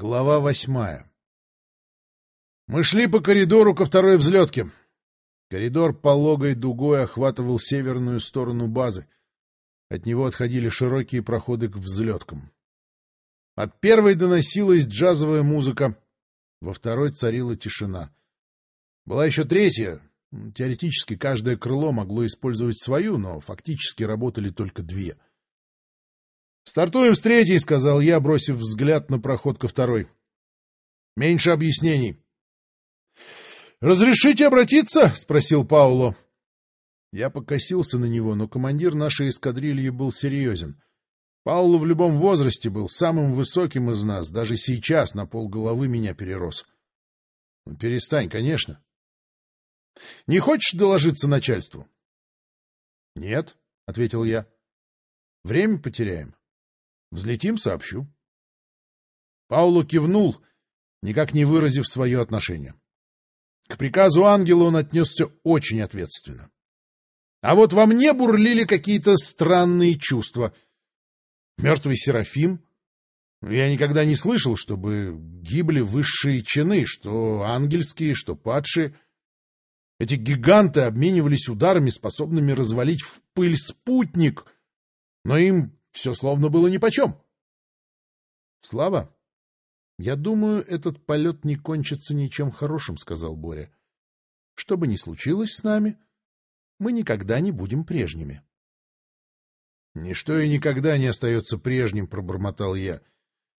Глава восьмая Мы шли по коридору ко второй взлетке. Коридор пологой дугой охватывал северную сторону базы. От него отходили широкие проходы к взлеткам. От первой доносилась джазовая музыка, во второй царила тишина. Была еще третья. Теоретически каждое крыло могло использовать свою, но фактически работали только две — «Стартуем с третьей», — сказал я, бросив взгляд на проход ко второй. «Меньше объяснений». «Разрешите обратиться?» — спросил Пауло. Я покосился на него, но командир нашей эскадрильи был серьезен. Пауло в любом возрасте был самым высоким из нас, даже сейчас на полголовы меня перерос. Ну, — Перестань, конечно. — Не хочешь доложиться начальству? — Нет, — ответил я. — Время потеряем. Взлетим, сообщу. Пауло кивнул, никак не выразив свое отношение. К приказу ангела он отнесся очень ответственно. А вот во мне бурлили какие-то странные чувства. Мертвый Серафим? Я никогда не слышал, чтобы гибли высшие чины, что ангельские, что падшие. Эти гиганты обменивались ударами, способными развалить в пыль спутник, но им все словно было нипочем. — Слава, я думаю, этот полет не кончится ничем хорошим, — сказал Боря. — Что бы ни случилось с нами, мы никогда не будем прежними. — Ничто и никогда не остается прежним, — пробормотал я.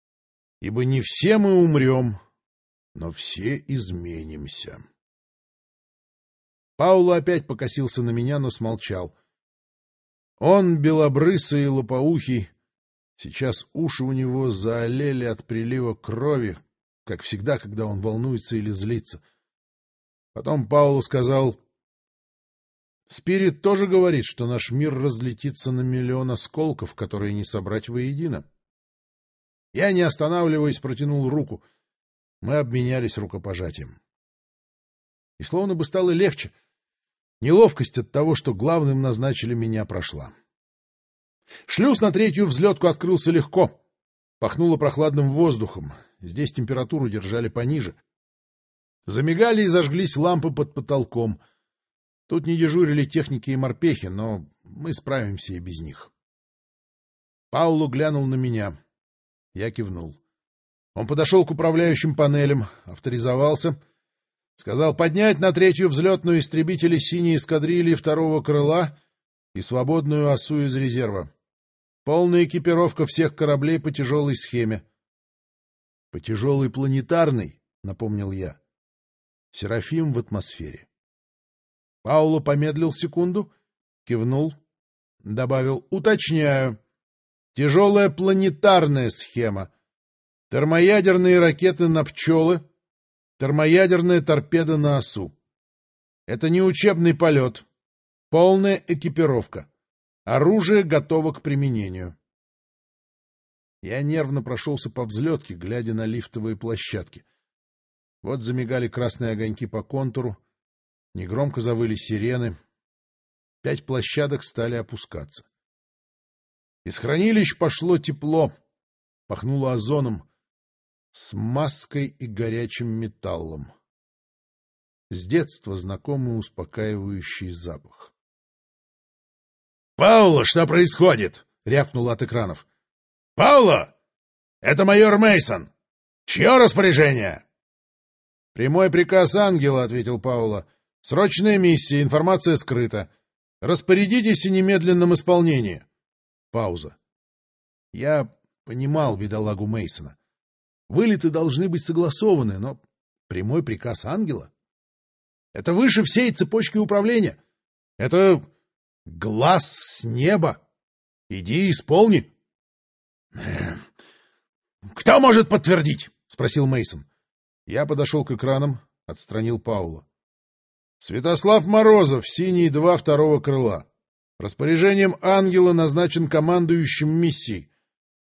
— Ибо не все мы умрем, но все изменимся. Пауло опять покосился на меня, но смолчал — он, белобрысый и лопоухий, сейчас уши у него заолели от прилива крови, как всегда, когда он волнуется или злится. Потом Паулу сказал, «Спирит тоже говорит, что наш мир разлетится на миллион осколков, которые не собрать воедино». Я, не останавливаясь, протянул руку. Мы обменялись рукопожатием. И словно бы стало легче — Неловкость от того, что главным назначили меня, прошла. Шлюз на третью взлетку открылся легко. Пахнуло прохладным воздухом. Здесь температуру держали пониже. Замигали и зажглись лампы под потолком. Тут не дежурили техники и морпехи, но мы справимся и без них. Паулу глянул на меня. Я кивнул. Он подошел к управляющим панелям, авторизовался — Сказал поднять на третью взлетную истребители синей эскадрильи второго крыла и свободную осу из резерва. Полная экипировка всех кораблей по тяжелой схеме. — По тяжелой планетарной, — напомнил я. Серафим в атмосфере. Пауло помедлил секунду, кивнул, добавил «Уточняю. Тяжелая планетарная схема. Термоядерные ракеты на пчелы, Термоядерная торпеда на осу. Это не учебный полет. Полная экипировка. Оружие готово к применению. Я нервно прошелся по взлетке, глядя на лифтовые площадки. Вот замигали красные огоньки по контуру, негромко завыли сирены. Пять площадок стали опускаться. Из хранилищ пошло тепло, пахнуло озоном смазкой и горячим металлом. С детства знакомый успокаивающий запах. — Паула, что происходит? — рявкнул от экранов. — Паула! Это майор Мейсон. Чье распоряжение? — Прямой приказ ангела, — ответил Паула. — Срочная миссия, информация скрыта. Распорядитесь о немедленном исполнении. Пауза. Я понимал бедолагу Мейсона. Вылеты должны быть согласованы, но прямой приказ ангела — это выше всей цепочки управления. Это глаз с неба. Иди исполни. — Кто может подтвердить? — спросил Мейсон. Я подошел к экранам, отстранил Паула. — Святослав Морозов, синий два второго крыла. Распоряжением ангела назначен командующим миссией.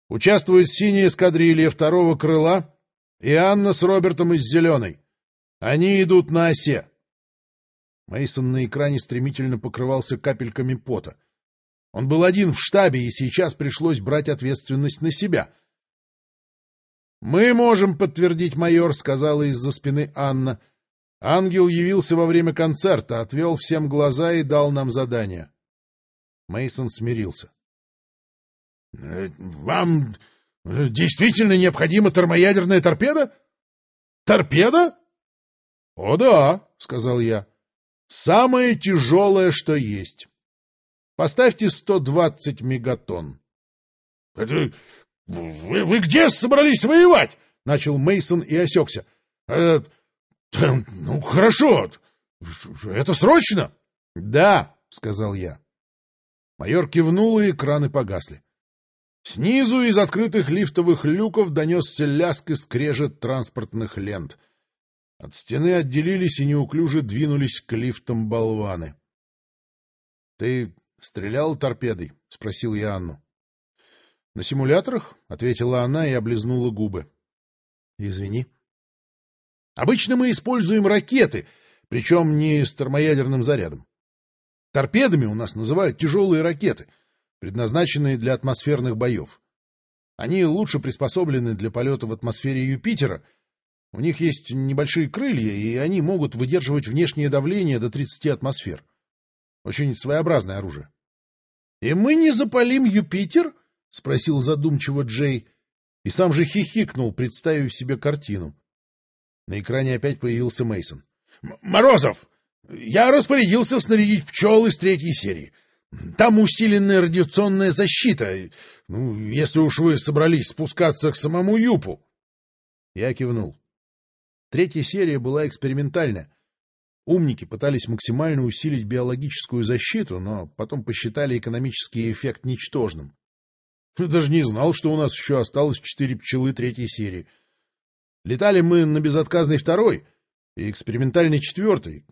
Участвует синяя эскадрилья второго крыла и Анна с Робертом из зеленой. Они идут на осе. Мейсон на экране стремительно покрывался капельками пота. Он был один в штабе, и сейчас пришлось брать ответственность на себя. Мы можем подтвердить, майор, — сказала из-за спины Анна. Ангел явился во время концерта, отвел всем глаза и дал нам задание. Мейсон смирился. «Э, — Вам действительно необходима термоядерная торпеда? Торпеда? — О да, — сказал я. — Самое тяжелое, что есть. Поставьте 120 мегатонн. — Это вы, вы где собрались воевать? — начал Мейсон и осекся. «Э, — Ну, хорошо. Это срочно? — Да, — сказал я. Майор кивнул, и экраны погасли. Снизу из открытых лифтовых люков донесся ляск и скрежет транспортных лент. От стены отделились и неуклюже двинулись к лифтам болваны. — Ты стрелял торпедой? — спросил я Анну. — На симуляторах, — ответила она и облизнула губы. — Извини. — Обычно мы используем ракеты, причем не с термоядерным зарядом. Торпедами у нас называют тяжелые ракеты, предназначенные для атмосферных боев. Они лучше приспособлены для полета в атмосфере Юпитера. У них есть небольшие крылья, и они могут выдерживать внешнее давление до 30 атмосфер. Очень своеобразное оружие. — И мы не запалим Юпитер? — спросил задумчиво Джей, и сам же хихикнул, представив себе картину. На экране опять появился Мейсон. Морозов! Я распорядился снарядить пчел из третьей серии. Там усиленная радиационная защита, ну, если уж вы собрались спускаться к самому Юпу. Я кивнул. Третья серия была экспериментальная. Умники пытались максимально усилить биологическую защиту, но потом посчитали экономический эффект ничтожным. Я даже не знал, что у нас еще осталось четыре пчелы третьей серии. Летали мы на безотказной второй и экспериментальной четвертой,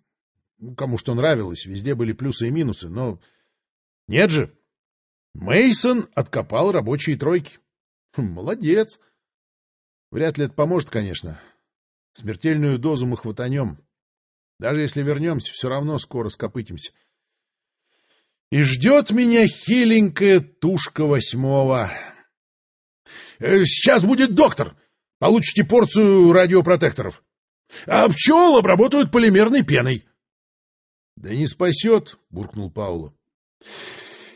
кому что нравилось, везде были плюсы и минусы, но... Нет же! Мейсон откопал рабочие тройки. Хм, молодец! Вряд ли это поможет, конечно. Смертельную дозу мы хватанем. Даже если вернемся, все равно скоро скопытимся. И ждет меня хиленькая тушка восьмого. Э, — Сейчас будет доктор. Получите порцию радиопротекторов. А пчел обработают полимерной пеной. — Да не спасет, — буркнул Паула.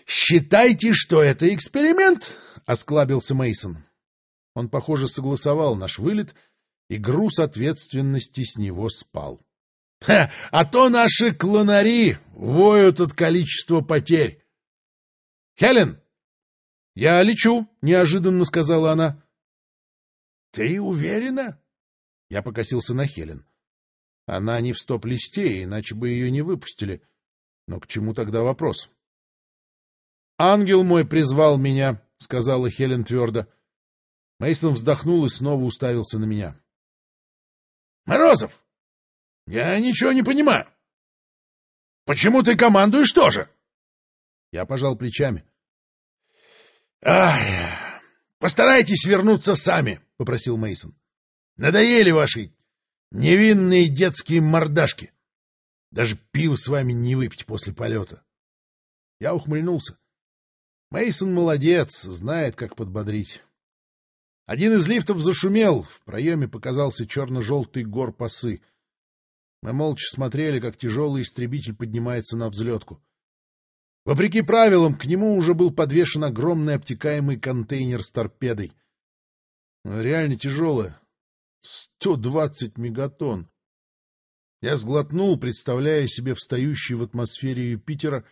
Считайте, что это эксперимент, — осклабился Мейсон. Он, похоже, согласовал наш вылет, и груз ответственности с него спал. — А то наши клонари воют от количества потерь. — Хелен! — Я лечу, — неожиданно сказала она. — Ты уверена? Я покосился на Хелен. Она не в стоп-листе, иначе бы ее не выпустили. Но к чему тогда вопрос? — Ангел мой призвал меня, — сказала Хелен твердо. Мейсон вздохнул и снова уставился на меня. — Морозов, я ничего не понимаю. Почему ты командуешь тоже? Я пожал плечами. — Ах, постарайтесь вернуться сами, — попросил Мейсон. Надоели ваши Невинные детские мордашки. Даже пиво с вами не выпить после полета. Я ухмыльнулся. Мейсон молодец, знает, как подбодрить. Один из лифтов зашумел, в проеме показался черно-желтый гор пасы. Мы молча смотрели, как тяжелый истребитель поднимается на взлетку. Вопреки правилам, к нему уже был подвешен огромный обтекаемый контейнер с торпедой. Реально тяжелая, Сто двадцать мегатонн! Я сглотнул, представляя себе встающий в атмосфере Юпитера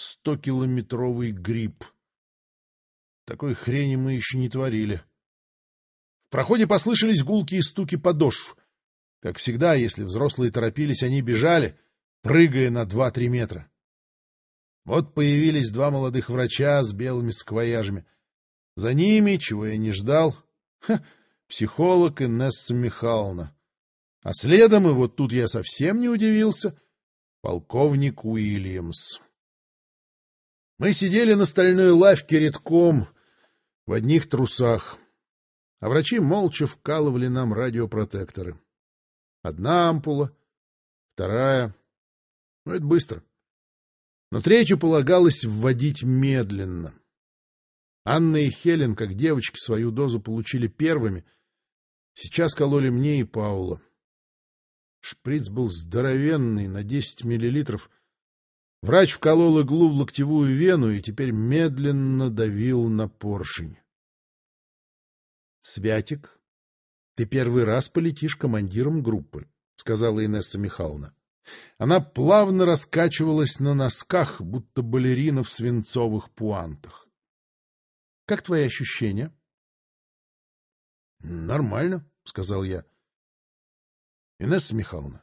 стокилометровый гриб. Такой хрени мы еще не творили. В проходе послышались гулкие стуки подошв. Как всегда, если взрослые торопились, они бежали, прыгая на два-три метра. Вот появились два молодых врача с белыми сквояжами. За ними, чего я не ждал, ха, психолог Инесса Михайловна. А следом, и вот тут я совсем не удивился, полковник Уильямс. Мы сидели на стальной лавке редком в одних трусах, а врачи молча вкалывали нам радиопротекторы. Одна ампула, вторая. Ну, это быстро. Но третью полагалось вводить медленно. Анна и Хелен, как девочки, свою дозу получили первыми — Сейчас кололи мне и Паула. Шприц был здоровенный, на 10 миллилитров. Врач вколол иглу в локтевую вену и теперь медленно давил на поршень. — Святик, ты первый раз полетишь командиром группы, — сказала Инесса Михайловна. Она плавно раскачивалась на носках, будто балерина в свинцовых пуантах. — Как твои ощущения? — Нормально, — сказал я. — Инесса Михайловна,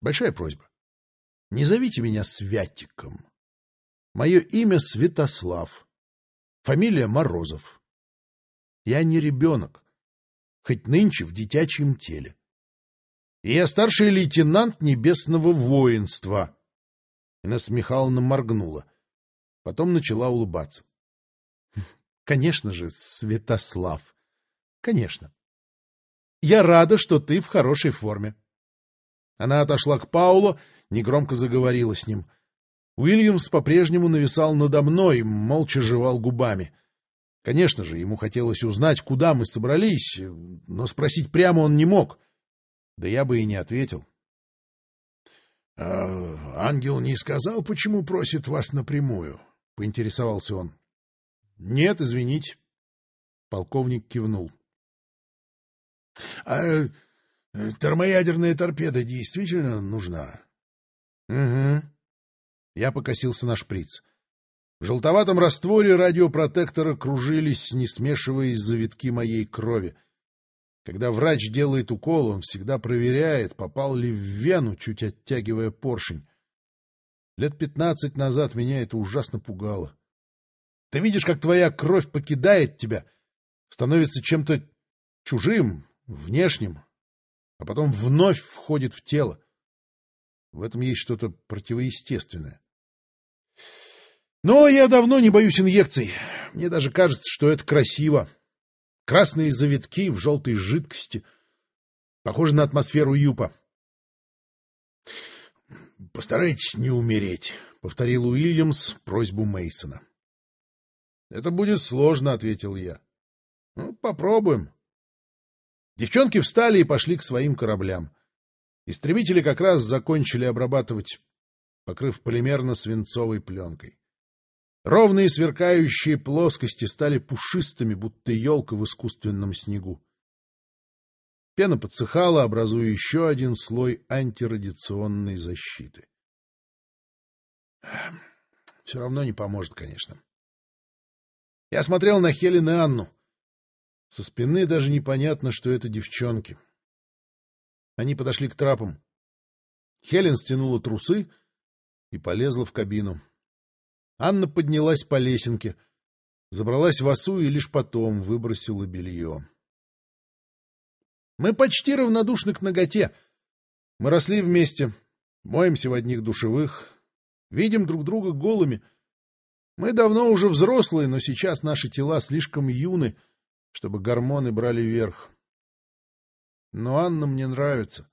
большая просьба. Не зовите меня Святиком. Мое имя Святослав. Фамилия Морозов. Я не ребенок, хоть нынче в детячьем теле. И я старший лейтенант небесного воинства. Инесса Михайловна моргнула. Потом начала улыбаться. — Конечно же, Святослав. Конечно. Я рада, что ты в хорошей форме. Она отошла к Паулу, негромко заговорила с ним. Уильямс по-прежнему нависал надо мной, молча жевал губами. Конечно же, ему хотелось узнать, куда мы собрались, но спросить прямо он не мог. Да я бы и не ответил. «А, — Ангел не сказал, почему просит вас напрямую? — поинтересовался он. — Нет, извините. Полковник кивнул. — А термоядерная торпеда действительно нужна? — Угу. Я покосился на шприц. В желтоватом растворе радиопротектора кружились, не смешиваясь завитки моей крови. Когда врач делает укол, он всегда проверяет, попал ли в вену, чуть оттягивая поршень. Лет пятнадцать назад меня это ужасно пугало. Ты видишь, как твоя кровь покидает тебя, становится чем-то чужим, внешним, а потом вновь входит в тело. В этом есть что-то противоестественное. Но я давно не боюсь инъекций. Мне даже кажется, что это красиво. Красные завитки в желтой жидкости. Похоже на атмосферу юпа. — Постарайтесь не умереть, — повторил Уильямс просьбу Мейсона. Это будет сложно, — ответил я. — Ну, попробуем. Девчонки встали и пошли к своим кораблям. Истребители как раз закончили обрабатывать, покрыв полимерно-свинцовой пленкой. Ровные сверкающие плоскости стали пушистыми, будто елка в искусственном снегу. Пена подсыхала, образуя еще один слой антирадиационной защиты. Все равно не поможет, конечно. Я смотрел на Хелен и Анну. Со спины даже непонятно, что это девчонки. Они подошли к трапам. Хелен стянула трусы и полезла в кабину. Анна поднялась по лесенке, забралась в осу и лишь потом выбросила белье. Мы почти равнодушны к ноготе. Мы росли вместе, моемся в одних душевых, видим друг друга голыми. Мы давно уже взрослые, но сейчас наши тела слишком юны — чтобы гормоны брали верх. Но Анна мне нравится.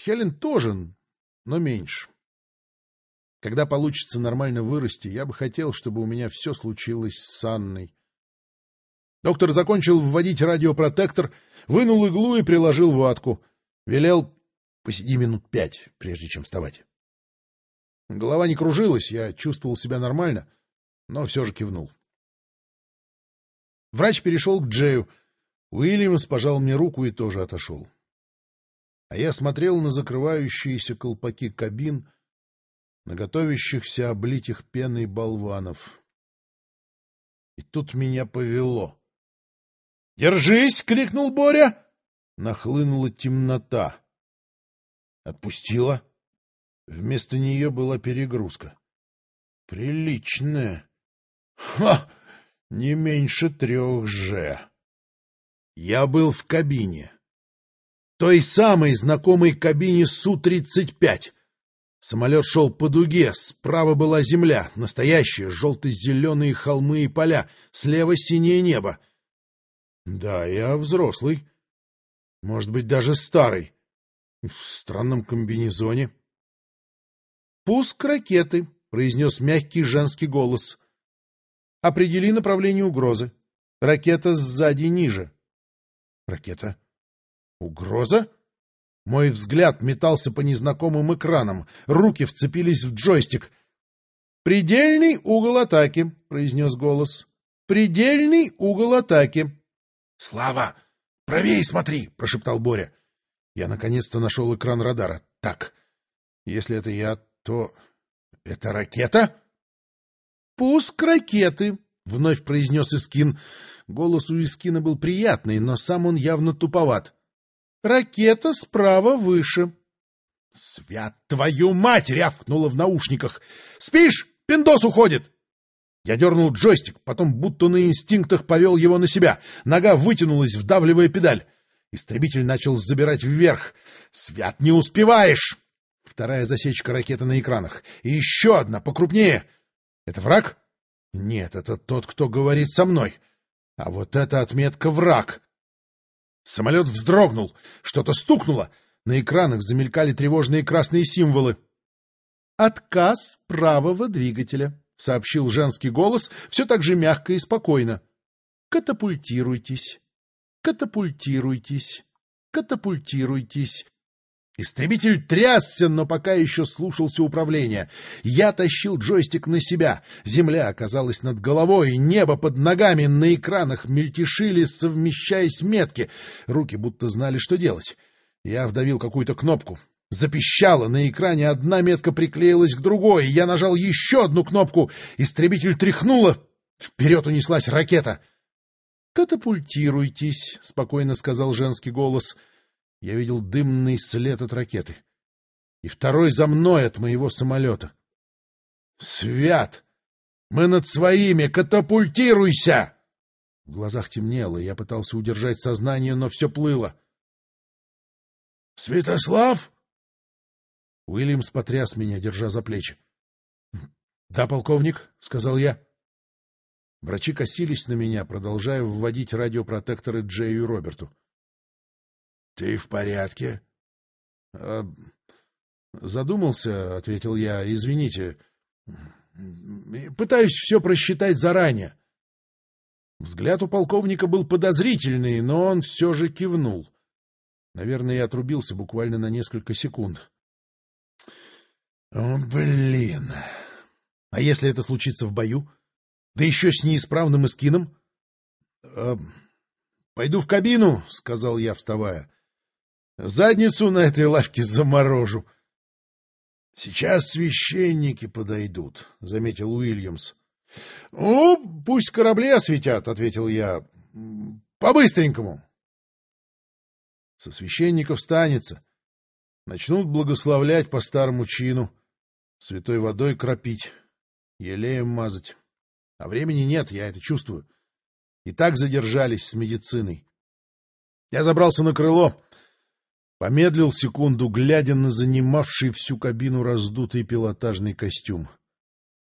Хелен тоже, но меньше. Когда получится нормально вырасти, я бы хотел, чтобы у меня все случилось с Анной. Доктор закончил вводить радиопротектор, вынул иглу и приложил ватку. Велел посиди минут пять, прежде чем вставать. Голова не кружилась, я чувствовал себя нормально, но все же кивнул. Врач перешел к Джею. Уильямс пожал мне руку и тоже отошел. А я смотрел на закрывающиеся колпаки кабин, на готовящихся облить их пеной болванов. И тут меня повело. «Держись!» — крикнул Боря. Нахлынула темнота. Отпустила. Вместо нее была перегрузка. Приличная. Ха! не меньше трех же. Я был в кабине. Той самой знакомой кабине Су-35. Самолет шел по дуге, справа была земля, настоящие желто-зеленые холмы и поля, слева синее небо. Да, я взрослый. Может быть, даже старый. В странном комбинезоне. «Пуск ракеты», — произнес мягкий женский голос. Определи направление угрозы. Ракета сзади ниже. Ракета? Угроза? Мой взгляд метался по незнакомым экранам. Руки вцепились в джойстик. «Предельный угол атаки», — произнес голос. «Предельный угол атаки». «Слава! Правее смотри!» — прошептал Боря. Я наконец-то нашел экран радара. Так, если это я, то... Это ракета? «Пуск ракеты», — вновь произнес Искин. Голос у Искина был приятный, но сам он явно туповат. «Ракета справа выше». «Свят твою мать!» — рявкнула в наушниках. «Спишь? Пиндос уходит!» Я дернул джойстик, потом будто на инстинктах повел его на себя. Нога вытянулась, вдавливая педаль. Истребитель начал забирать вверх. «Свят, не успеваешь!» Вторая засечка ракеты на экранах. И еще одна, покрупнее. Это враг? Нет, это тот, кто говорит со мной. А вот эта отметка враг. Самолет вздрогнул, что-то стукнуло. На экранах замелькали тревожные красные символы. «Отказ правого двигателя», — сообщил женский голос, все так же мягко и спокойно. «Катапультируйтесь, катапультируйтесь, катапультируйтесь». Истребитель трясся, но пока еще слушался управления. Я тащил джойстик на себя. Земля оказалась над головой, небо под ногами, на экранах мельтешили, совмещаясь метки. Руки будто знали, что делать. Я вдавил какую-то кнопку. Запищало, на экране одна метка приклеилась к другой. Я нажал еще одну кнопку. Истребитель тряхнуло. Вперед унеслась ракета. «Катапультируйтесь», — спокойно сказал женский голос. Я видел дымный след от ракеты. И второй за мной от моего самолета. «Свят! Мы над своими! Катапультируйся!» В глазах темнело, я пытался удержать сознание, но все плыло. «Святослав?» Уильямс потряс меня, держа за плечи. — Да, полковник, — сказал я. Врачи косились на меня, продолжая вводить радиопротекторы Джею и Роберту. — Ты в порядке? «А, — Задумался, — ответил я. — Извините. Пытаюсь все просчитать заранее. Взгляд у полковника был подозрительный, но он все же кивнул. Наверное, я отрубился буквально на несколько секунд. Блин. А если это случится в бою? Да еще с неисправным эскином? Э, — Пойду в кабину, — сказал я, вставая. — Задницу на этой лавке заморожу. — Сейчас священники подойдут, — заметил Уильямс. — Ну, пусть корабли осветят, — ответил я. — По-быстренькому. Со священников станется. Начнут благословлять по старому чину, святой водой кропить, елеем мазать. А времени нет, я это чувствую. И так задержались с медициной. Я забрался на крыло, помедлил секунду, глядя на занимавший всю кабину раздутый пилотажный костюм.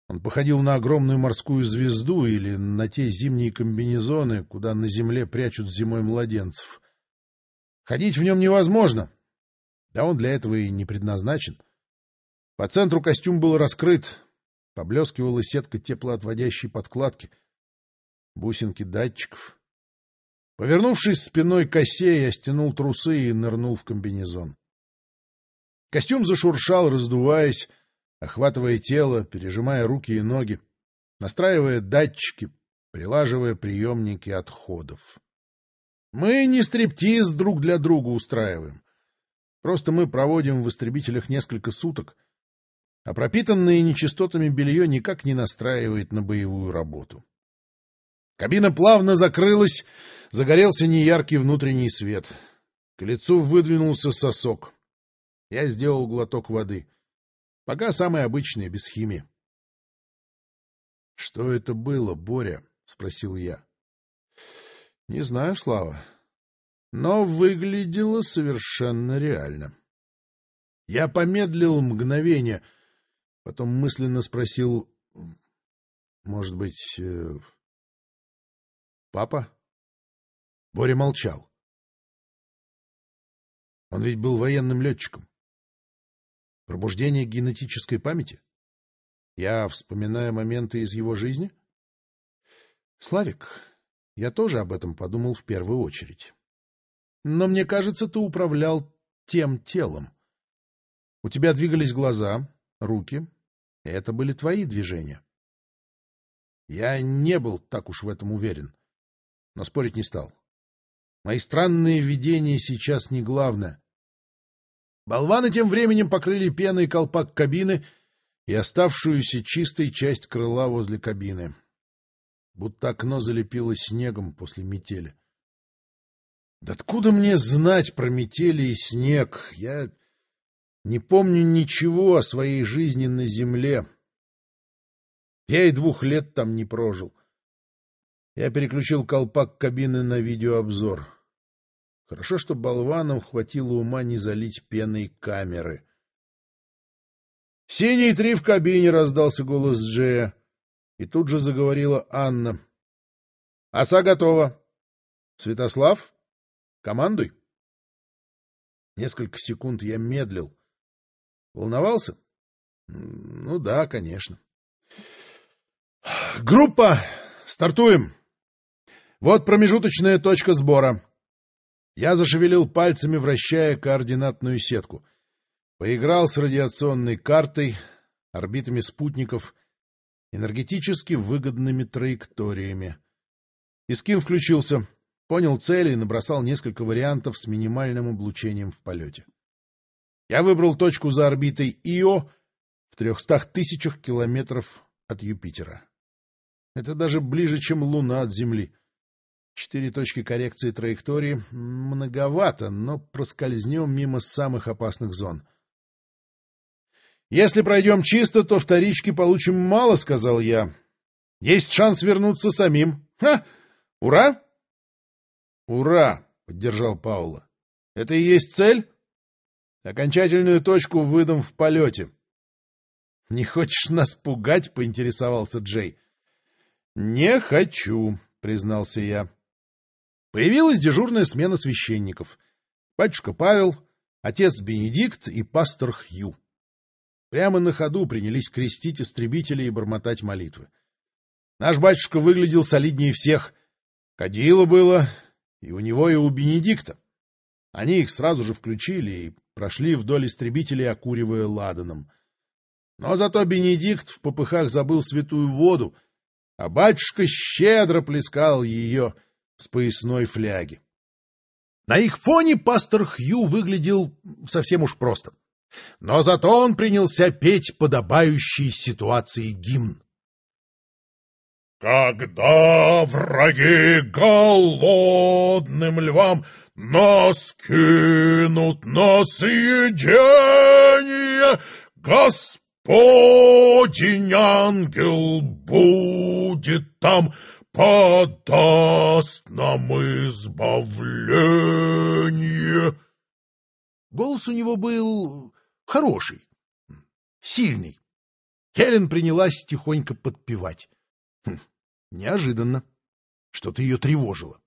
Он походил на огромную морскую звезду или на те зимние комбинезоны, куда на земле прячут зимой младенцев. Ходить в нем невозможно, да он для этого и не предназначен. По центру костюм был раскрыт, поблескивала сетка теплоотводящей подкладки, бусинки датчиков. Повернувшись спиной к осе, я стянул трусы и нырнул в комбинезон. Костюм зашуршал, раздуваясь, охватывая тело, пережимая руки и ноги, настраивая датчики, прилаживая приемники отходов. Мы не стриптиз друг для друга устраиваем. Просто мы проводим в истребителях несколько суток, а пропитанное нечистотами белье никак не настраивает на боевую работу. Кабина плавно закрылась, загорелся неяркий внутренний свет. К лицу выдвинулся сосок. Я сделал глоток воды. Пока самый обычный, без химии. — Что это было, Боря? — спросил я. — Не знаю, Слава но выглядело совершенно реально. Я помедлил мгновение, потом мысленно спросил, может быть, э, папа? Боря молчал. Он ведь был военным летчиком. Пробуждение генетической памяти? Я вспоминаю моменты из его жизни? Славик, я тоже об этом подумал в первую очередь. но мне кажется, ты управлял тем телом. У тебя двигались глаза, руки, это были твои движения. Я не был так уж в этом уверен, но спорить не стал. Мои странные видения сейчас не главное. Болваны тем временем покрыли пеной колпак кабины и оставшуюся чистой часть крыла возле кабины. Будто окно залепило снегом после метели. Да откуда мне знать про метели и снег? Я не помню ничего о своей жизни на земле. Я и двух лет там не прожил. Я переключил колпак кабины на видеообзор. Хорошо, что болванам хватило ума не залить пеной камеры. «Синий три в кабине!» — раздался голос Джея. И тут же заговорила Анна. «Оса готова. Святослав, командуй!» Несколько секунд я медлил. Волновался? Ну да, конечно. Группа, стартуем. Вот промежуточная точка сбора. Я зашевелил пальцами, вращая координатную сетку. Поиграл с радиационной картой, орбитами спутников, энергетически выгодными траекториями. Искин включился, понял цели и набросал несколько вариантов с минимальным облучением в полете. Я выбрал точку за орбитой Ио в трехстах тысячах километров от Юпитера. Это даже ближе, чем Луна от Земли. Четыре точки коррекции траектории многовато, но проскользнем мимо самых опасных зон. «Если пройдем чисто, то вторички получим мало», — сказал я. «Есть шанс вернуться самим. Ха! Ура!» «Ура!» — поддержал Паула. «Это и есть цель?» Окончательную точку выдам в полете. — Не хочешь нас пугать? — поинтересовался Джей. — Не хочу, — признался я. Появилась дежурная смена священников. Батюшка Павел, отец Бенедикт и пастор Хью. Прямо на ходу принялись крестить истребителей и бормотать молитвы. Наш батюшка выглядел солиднее всех. Кадило было и у него, и у Бенедикта. Они их сразу же включили и прошли вдоль истребителей, окуривая ладаном. Но зато Бенедикт в попыхах забыл святую воду, а батюшка щедро плескал ее с поясной фляги. На их фоне пастор Хью выглядел совсем уж просто. Но зато он принялся петь подобающий ситуации гимн. Когда враги голодным львам нас кинут на съедение, Господень ангел будет там, подаст нам избавление. Голос у него был хороший, сильный. Хелен принялась тихонько подпевать. Хм, неожиданно. Что-то ее тревожило.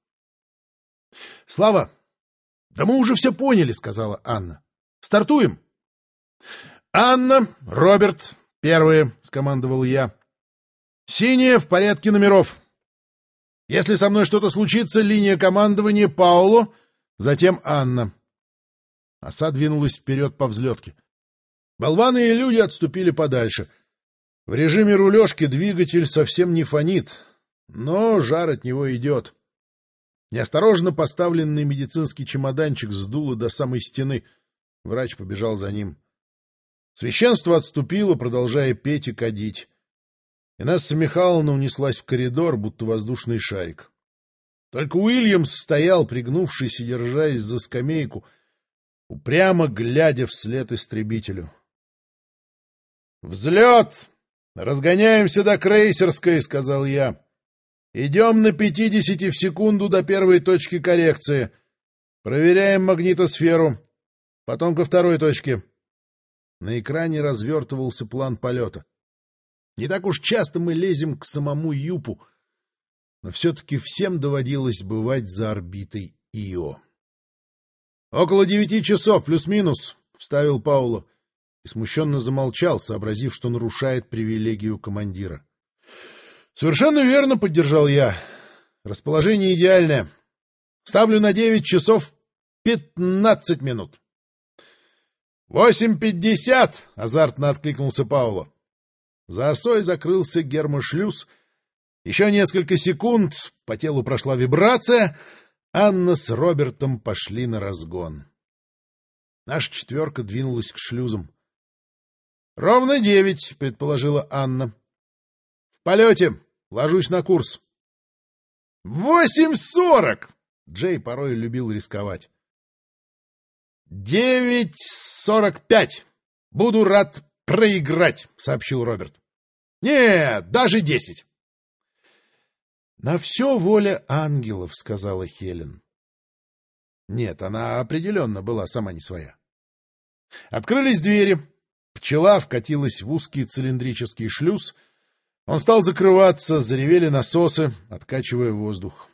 — Слава, да мы уже все поняли, — сказала Анна. — Стартуем. — Анна, Роберт, первые, — скомандовал я. — Синие в порядке номеров. Если со мной что-то случится, линия командования Пауло, затем Анна. Оса двинулась вперед по взлетке. Болваны и люди отступили подальше. В режиме рулежки двигатель совсем не фонит, но жар от него идет. Неосторожно поставленный медицинский чемоданчик сдуло до самой стены. Врач побежал за ним. Священство отступило, продолжая петь и кадить. Инесса Михайловна унеслась в коридор, будто воздушный шарик. Только Уильямс стоял, пригнувшись и держась за скамейку, упрямо глядя вслед истребителю. «Взлет! Разгоняемся до Крейсерской!» — сказал я. Идем на пятидесяти в секунду до первой точки коррекции. Проверяем магнитосферу. Потом ко второй точке. На экране развертывался план полета. Не так уж часто мы лезем к самому Юпу, но все-таки всем доводилось бывать за орбитой Ио. — Около девяти часов, плюс-минус, — вставил Пауло и смущенно замолчал, сообразив, что нарушает привилегию командира. — Совершенно верно, — поддержал я. — Расположение идеальное. Ставлю на девять часов пятнадцать минут. «Восемь пятьдесят!» — азартно откликнулся Пауло. За осой закрылся гермошлюз. Еще несколько секунд, по телу прошла вибрация. Анна с Робертом пошли на разгон. Наша четверка двинулась к шлюзам. — Ровно девять, — предположила Анна. — В полете. Ложусь на курс. — Восемь сорок! Джей порой любил рисковать. — Девять сорок пять. Буду рад проиграть, — сообщил Роберт. — Нет, даже десять. — На все воля ангелов, — сказала Хелен. Нет, она определенно была сама не своя. Открылись двери. Пчела вкатилась в узкий цилиндрический шлюз. Он стал закрываться, заревели насосы, откачивая воздух.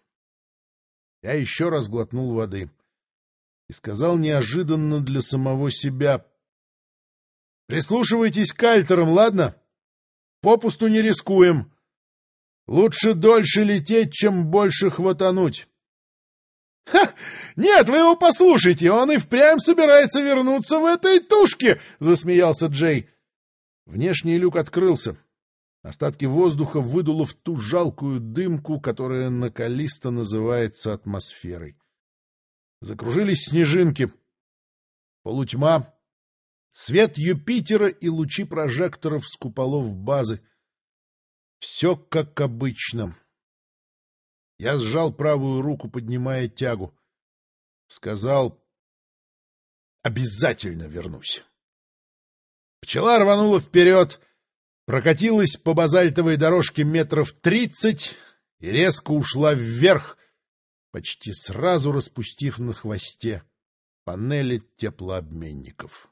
Я еще раз глотнул воды и сказал неожиданно для самого себя. — Прислушивайтесь к альтерам, ладно? Попусту не рискуем. Лучше дольше лететь, чем больше хватануть. — Ха! Нет, вы его послушайте, он и впрямь собирается вернуться в этой тушке! — засмеялся Джей. Внешний люк открылся. Остатки воздуха выдуло в ту жалкую дымку, которая накалисто называется атмосферой. Закружились снежинки. Полутьма. Свет Юпитера и лучи прожекторов с куполов базы. Все как обычно. Я сжал правую руку, поднимая тягу. Сказал, обязательно вернусь. Пчела рванула вперед, прокатилась по базальтовой дорожке метров тридцать и резко ушла вверх, почти сразу распустив на хвосте панели теплообменников.